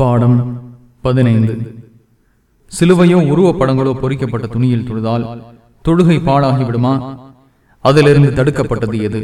பாடம் பதினைந்து. சிலுவையோ உருவப்படங்களோ பொறிக்கப்பட்ட துணியில் தொழுதால் தொழுகை பாடாகிவிடுமா அதிலிருந்து தடுக்கப்பட்டது எது?